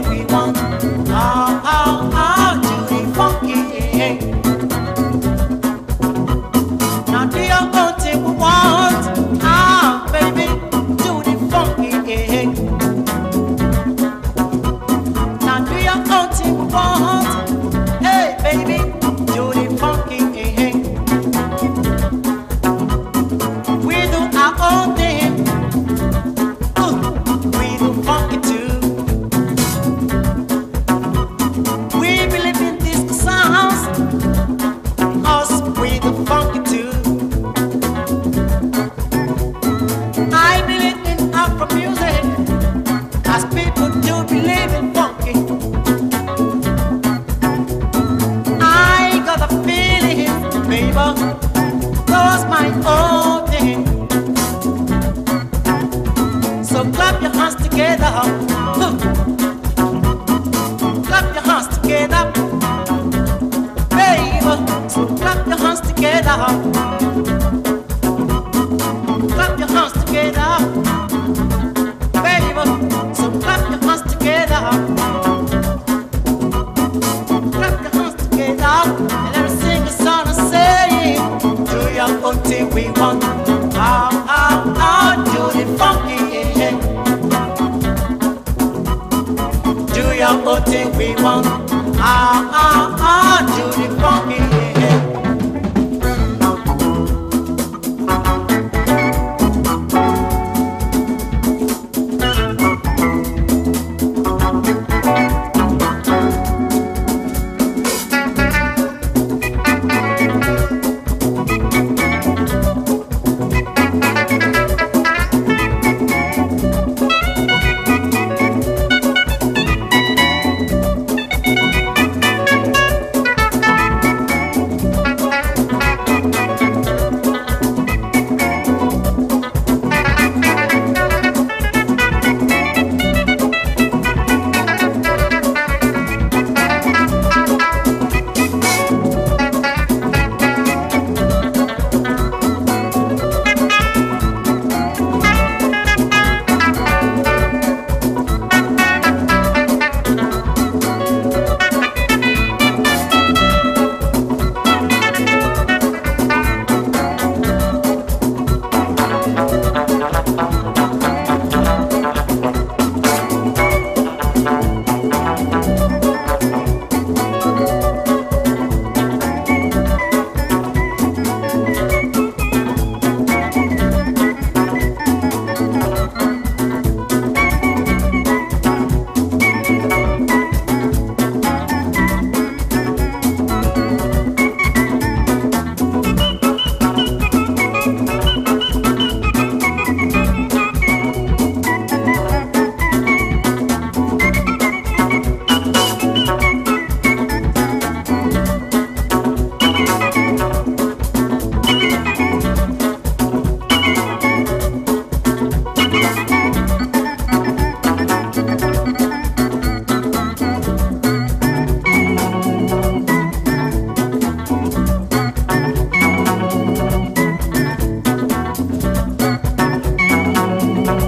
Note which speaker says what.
Speaker 1: we want. My thing we want.